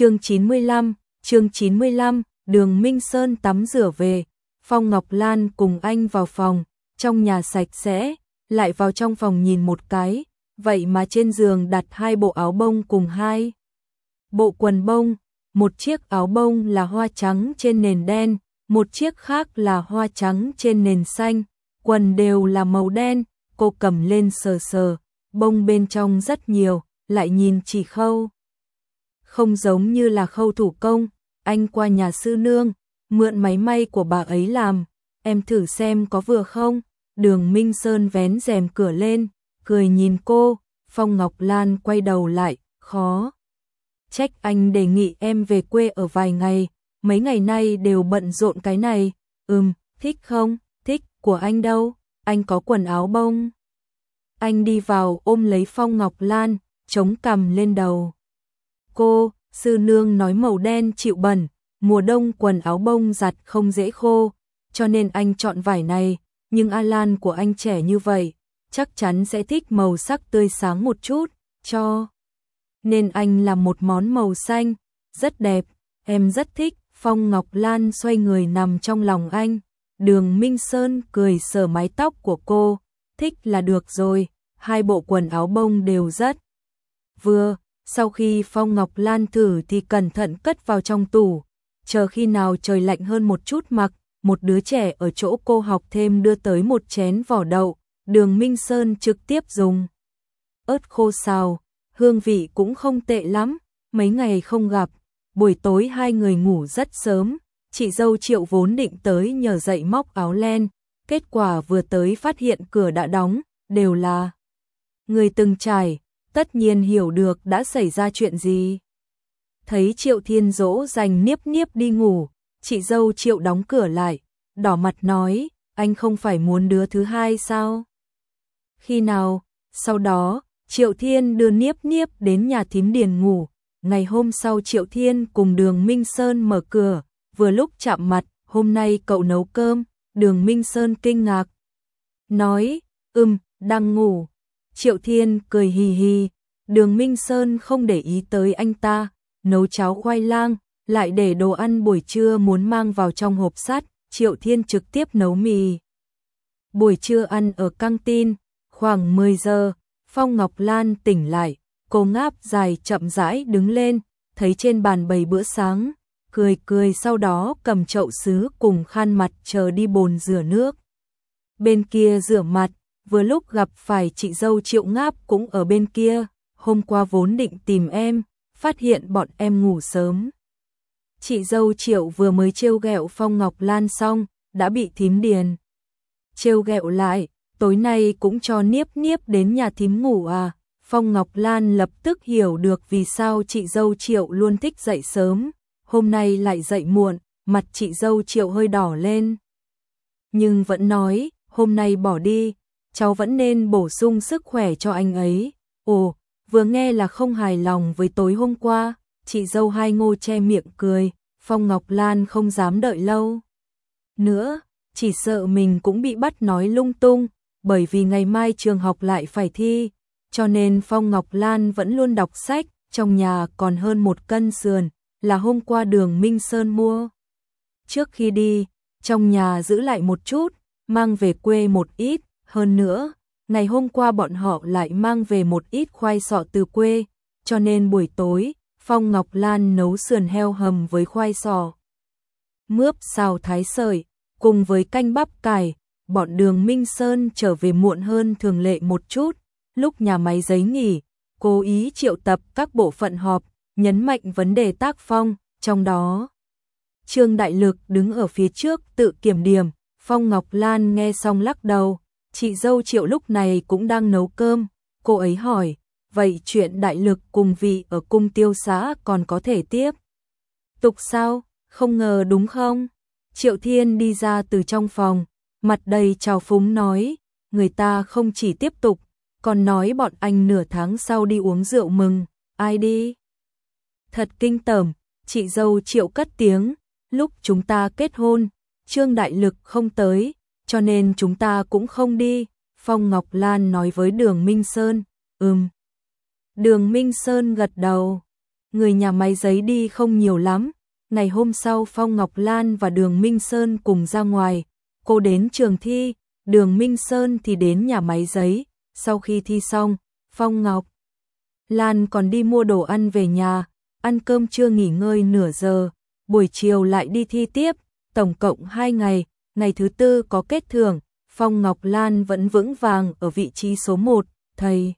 chương 95, chương 95, đường Minh Sơn tắm rửa về, Phong Ngọc Lan cùng anh vào phòng, trong nhà sạch sẽ, lại vào trong phòng nhìn một cái, vậy mà trên giường đặt hai bộ áo bông cùng hai bộ quần bông, một chiếc áo bông là hoa trắng trên nền đen, một chiếc khác là hoa trắng trên nền xanh, quần đều là màu đen, cô cầm lên sờ sờ, bông bên trong rất nhiều, lại nhìn chỉ khâu. Không giống như là khâu thủ công, anh qua nhà sư nương, mượn máy may của bà ấy làm, em thử xem có vừa không, đường Minh Sơn vén rèm cửa lên, cười nhìn cô, Phong Ngọc Lan quay đầu lại, khó. Trách anh đề nghị em về quê ở vài ngày, mấy ngày nay đều bận rộn cái này, ừm, thích không, thích, của anh đâu, anh có quần áo bông. Anh đi vào ôm lấy Phong Ngọc Lan, chống cầm lên đầu. Cô, sư nương nói màu đen chịu bẩn, mùa đông quần áo bông giặt không dễ khô, cho nên anh chọn vải này, nhưng Alan của anh trẻ như vậy, chắc chắn sẽ thích màu sắc tươi sáng một chút, cho. Nên anh làm một món màu xanh, rất đẹp, em rất thích, Phong Ngọc Lan xoay người nằm trong lòng anh, đường Minh Sơn cười sờ mái tóc của cô, thích là được rồi, hai bộ quần áo bông đều rất vừa, sau khi Phong Ngọc Lan thử thì cẩn thận cất vào trong tủ, chờ khi nào trời lạnh hơn một chút mặc, một đứa trẻ ở chỗ cô học thêm đưa tới một chén vỏ đậu, đường Minh Sơn trực tiếp dùng. ớt khô xào, hương vị cũng không tệ lắm, mấy ngày không gặp, buổi tối hai người ngủ rất sớm, chị dâu triệu vốn định tới nhờ dậy móc áo len, kết quả vừa tới phát hiện cửa đã đóng, đều là người từng trải, tất nhiên hiểu được đã xảy ra chuyện gì. Thấy triệu thiên dỗ dành niếp niếp đi ngủ, chị dâu triệu đóng cửa lại, đỏ mặt nói, anh không phải muốn đứa thứ hai sao? Khi nào? Sau đó, Triệu Thiên đưa Niếp Niếp đến nhà thím Điền ngủ. Ngày hôm sau Triệu Thiên cùng Đường Minh Sơn mở cửa, vừa lúc chạm mặt, hôm nay cậu nấu cơm, Đường Minh Sơn kinh ngạc. Nói, ừm, đang ngủ. Triệu Thiên cười hì hì, Đường Minh Sơn không để ý tới anh ta, nấu cháo khoai lang, lại để đồ ăn buổi trưa muốn mang vào trong hộp sắt, Triệu Thiên trực tiếp nấu mì. Buổi trưa ăn ở căng tin, khoảng 10 giờ, Phong Ngọc Lan tỉnh lại, cô ngáp dài chậm rãi đứng lên, thấy trên bàn bày bữa sáng, cười cười sau đó cầm chậu sứ cùng khăn mặt chờ đi bồn rửa nước. Bên kia rửa mặt, vừa lúc gặp phải chị dâu Triệu Ngáp cũng ở bên kia, hôm qua vốn định tìm em, phát hiện bọn em ngủ sớm. Chị dâu Triệu vừa mới trêu ghẹo Phong Ngọc Lan xong, đã bị thím điền. Trêu ghẹo lại, tối nay cũng cho niếp niếp đến nhà thím ngủ à. Phong Ngọc Lan lập tức hiểu được vì sao chị dâu Triệu luôn thích dậy sớm, hôm nay lại dậy muộn, mặt chị dâu Triệu hơi đỏ lên. Nhưng vẫn nói, hôm nay bỏ đi, cháu vẫn nên bổ sung sức khỏe cho anh ấy. Ồ, vừa nghe là không hài lòng với tối hôm qua, chị dâu hai ngô che miệng cười, Phong Ngọc Lan không dám đợi lâu. Nữa, chỉ sợ mình cũng bị bắt nói lung tung, bởi vì ngày mai trường học lại phải thi, cho nên Phong Ngọc Lan vẫn luôn đọc sách, trong nhà còn hơn một cân sườn, là hôm qua đường Minh Sơn mua. Trước khi đi, trong nhà giữ lại một chút, mang về quê một ít, hơn nữa, ngày hôm qua bọn họ lại mang về một ít khoai sọ từ quê, cho nên buổi tối, Phong Ngọc Lan nấu sườn heo hầm với khoai sọ. Mướp xào thái sợi, cùng với canh bắp cải, bọn đường Minh Sơn trở về muộn hơn thường lệ một chút, lúc nhà máy giấy nghỉ, cố ý triệu tập các bộ phận họp, nhấn mạnh vấn đề tác phong, trong đó. Trương Đại Lực đứng ở phía trước tự kiểm điểm, Phong Ngọc Lan nghe xong lắc đầu, chị dâu triệu lúc này cũng đang nấu cơm, cô ấy hỏi, vậy chuyện Đại Lực cùng vị ở cung tiêu xã còn có thể tiếp. Tục sao, không ngờ đúng không? Triệu Thiên đi ra từ trong phòng, mặt đầy trào phúng nói, người ta không chỉ tiếp tục, còn nói bọn anh nửa tháng sau đi uống rượu mừng, ai đi? Thật kinh tởm, chị dâu triệu cất tiếng, lúc chúng ta kết hôn, Trương Đại Lực không tới, cho nên chúng ta cũng không đi. Phong Ngọc Lan nói với Đường Minh Sơn, ừm. Đường Minh Sơn gật đầu. người nhà máy giấy đi không nhiều lắm. Ngày hôm sau Phong Ngọc Lan và Đường Minh Sơn cùng ra ngoài, cô đến trường thi, Đường Minh Sơn thì đến nhà máy giấy. Sau khi thi xong, Phong Ngọc Lan còn đi mua đồ ăn về nhà, ăn cơm chưa nghỉ ngơi nửa giờ, buổi chiều lại đi thi tiếp, tổng cộng 2 ngày, ngày thứ tư có kết thưởng, Phong Ngọc Lan vẫn vững vàng ở vị trí số 1, thầy.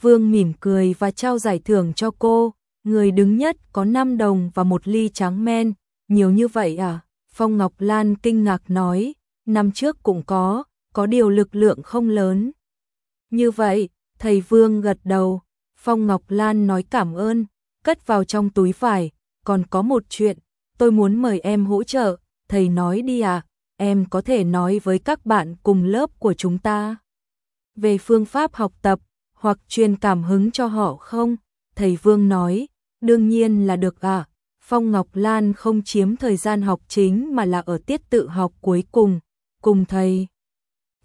Vương mỉm cười và trao giải thưởng cho cô, người đứng nhất có 5 đồng và một ly trắng men, nhiều như vậy à? Phong Ngọc Lan kinh ngạc nói, năm trước cũng có, có điều lực lượng không lớn. Như vậy, thầy Vương gật đầu, Phong Ngọc Lan nói cảm ơn, cất vào trong túi vải, còn có một chuyện, tôi muốn mời em hỗ trợ, thầy nói đi à, em có thể nói với các bạn cùng lớp của chúng ta về phương pháp học tập hoặc truyền cảm hứng cho họ không? Thầy Vương nói, đương nhiên là được ạ. À. Phong Ngọc Lan không chiếm thời gian học chính mà là ở tiết tự học cuối cùng, cùng thầy.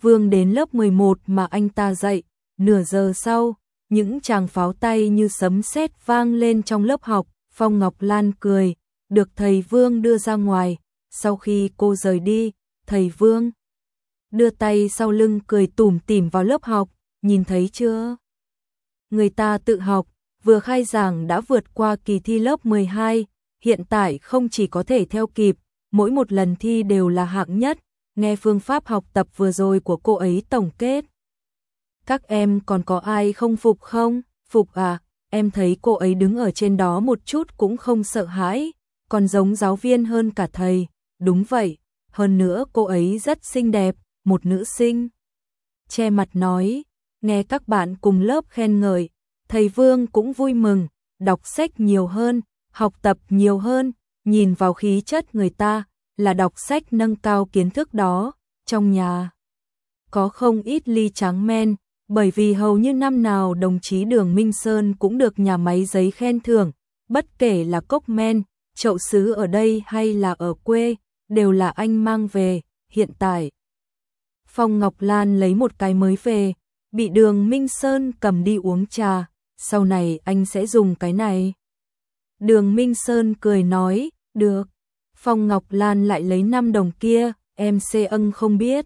Vương đến lớp 11 mà anh ta dạy, nửa giờ sau, những chàng pháo tay như sấm sét vang lên trong lớp học, Phong Ngọc Lan cười, được thầy Vương đưa ra ngoài, sau khi cô rời đi, thầy Vương đưa tay sau lưng cười tủm tỉm vào lớp học, nhìn thấy chưa? Người ta tự học, vừa khai giảng đã vượt qua kỳ thi lớp 12, hiện tại không chỉ có thể theo kịp, mỗi một lần thi đều là hạng nhất, nghe phương pháp học tập vừa rồi của cô ấy tổng kết. Các em còn có ai không phục không? Phục à, em thấy cô ấy đứng ở trên đó một chút cũng không sợ hãi, còn giống giáo viên hơn cả thầy. Đúng vậy, hơn nữa cô ấy rất xinh đẹp, một nữ sinh. Che mặt nói, nghe các bạn cùng lớp khen ngợi, thầy Vương cũng vui mừng, đọc sách nhiều hơn, học tập nhiều hơn, nhìn vào khí chất người ta, là đọc sách nâng cao kiến thức đó, trong nhà. Có không ít ly trắng men, bởi vì hầu như năm nào đồng chí Đường Minh Sơn cũng được nhà máy giấy khen thưởng, bất kể là cốc men, chậu sứ ở đây hay là ở quê, đều là anh mang về, hiện tại. Phong Ngọc Lan lấy một cái mới về, bị Đường Minh Sơn cầm đi uống trà, sau này anh sẽ dùng cái này. Đường Minh Sơn cười nói, được. Phong Ngọc Lan lại lấy 5 đồng kia, em xê ân không biết.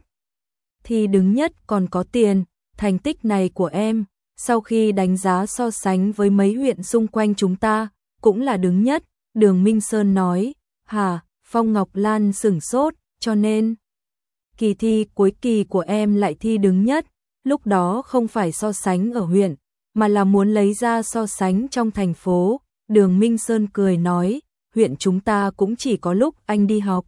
Thì đứng nhất còn có tiền, thành tích này của em, sau khi đánh giá so sánh với mấy huyện xung quanh chúng ta, cũng là đứng nhất, đường Minh Sơn nói, hà, Phong Ngọc Lan sửng sốt, cho nên, kỳ thi cuối kỳ của em lại thi đứng nhất, lúc đó không phải so sánh ở huyện, mà là muốn lấy ra so sánh trong thành phố, đường Minh Sơn cười nói, huyện chúng ta cũng chỉ có lúc anh đi học,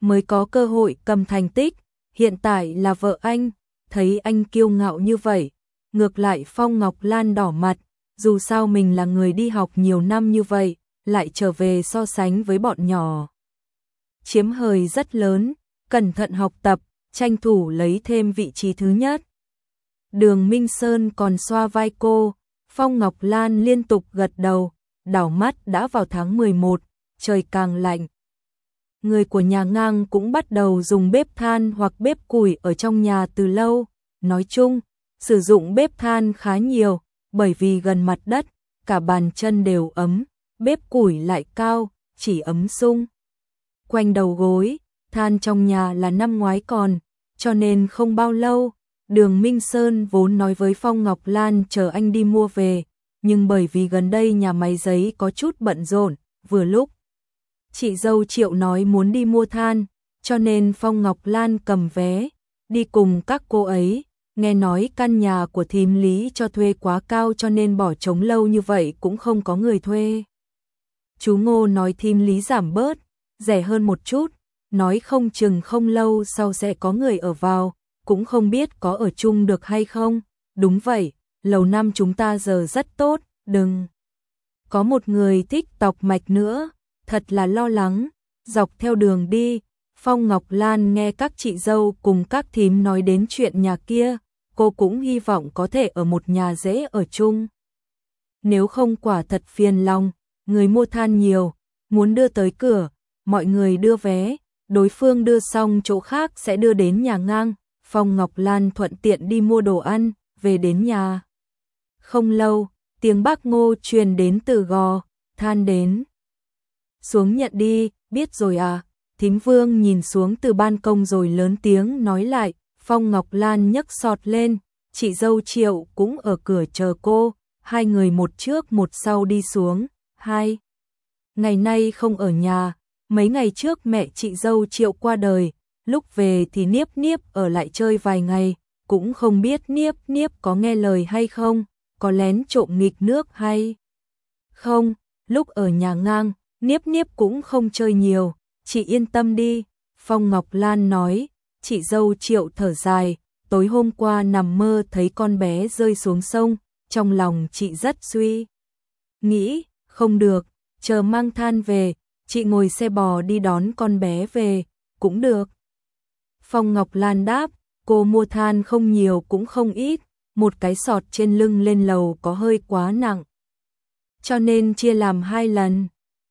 mới có cơ hội cầm thành tích, hiện tại là vợ anh, thấy anh kiêu ngạo như vậy, ngược lại Phong Ngọc Lan đỏ mặt, dù sao mình là người đi học nhiều năm như vậy, lại trở về so sánh với bọn nhỏ. Chiếm hời rất lớn, cẩn thận học tập, tranh thủ lấy thêm vị trí thứ nhất. Đường Minh Sơn còn xoa vai cô, Phong Ngọc Lan liên tục gật đầu, đảo mắt đã vào tháng 11, trời càng lạnh. Người của nhà ngang cũng bắt đầu dùng bếp than hoặc bếp củi ở trong nhà từ lâu, nói chung, sử dụng bếp than khá nhiều, bởi vì gần mặt đất, cả bàn chân đều ấm, bếp củi lại cao, chỉ ấm sung. Quanh đầu gối, than trong nhà là năm ngoái còn, cho nên không bao lâu, đường Minh Sơn vốn nói với Phong Ngọc Lan chờ anh đi mua về, nhưng bởi vì gần đây nhà máy giấy có chút bận rộn, vừa lúc. Chị dâu Triệu nói muốn đi mua than, cho nên Phong Ngọc Lan cầm vé, đi cùng các cô ấy, nghe nói căn nhà của thím lý cho thuê quá cao cho nên bỏ trống lâu như vậy cũng không có người thuê. Chú Ngô nói thím lý giảm bớt, rẻ hơn một chút, nói không chừng không lâu sau sẽ có người ở vào, cũng không biết có ở chung được hay không. Đúng vậy, lầu năm chúng ta giờ rất tốt, đừng. Có một người thích tọc mạch nữa, thật là lo lắng, dọc theo đường đi, Phong Ngọc Lan nghe các chị dâu cùng các thím nói đến chuyện nhà kia, cô cũng hy vọng có thể ở một nhà dễ ở chung. Nếu không quả thật phiền lòng, người mua than nhiều, muốn đưa tới cửa, mọi người đưa vé, đối phương đưa xong chỗ khác sẽ đưa đến nhà ngang, Phong Ngọc Lan thuận tiện đi mua đồ ăn, về đến nhà. Không lâu, tiếng bác ngô truyền đến từ gò, than đến. Xuống nhận đi, biết rồi à, thím vương nhìn xuống từ ban công rồi lớn tiếng nói lại, Phong Ngọc Lan nhấc sọt lên, chị dâu triệu cũng ở cửa chờ cô, hai người một trước một sau đi xuống, hai. Ngày nay không ở nhà, mấy ngày trước mẹ chị dâu triệu qua đời, lúc về thì Niếp Niếp ở lại chơi vài ngày, cũng không biết Niếp Niếp có nghe lời hay không, có lén trộm nghịch nước hay không, lúc ở nhà ngang, Niếp Niếp cũng không chơi nhiều, chị yên tâm đi, Phong Ngọc Lan nói, chị dâu triệu thở dài, tối hôm qua nằm mơ thấy con bé rơi xuống sông, trong lòng chị rất suy. Nghĩ, không được, chờ mang than về, chị ngồi xe bò đi đón con bé về, cũng được. Phong Ngọc Lan đáp, cô mua than không nhiều cũng không ít, một cái sọt trên lưng lên lầu có hơi quá nặng. Cho nên chia làm hai lần.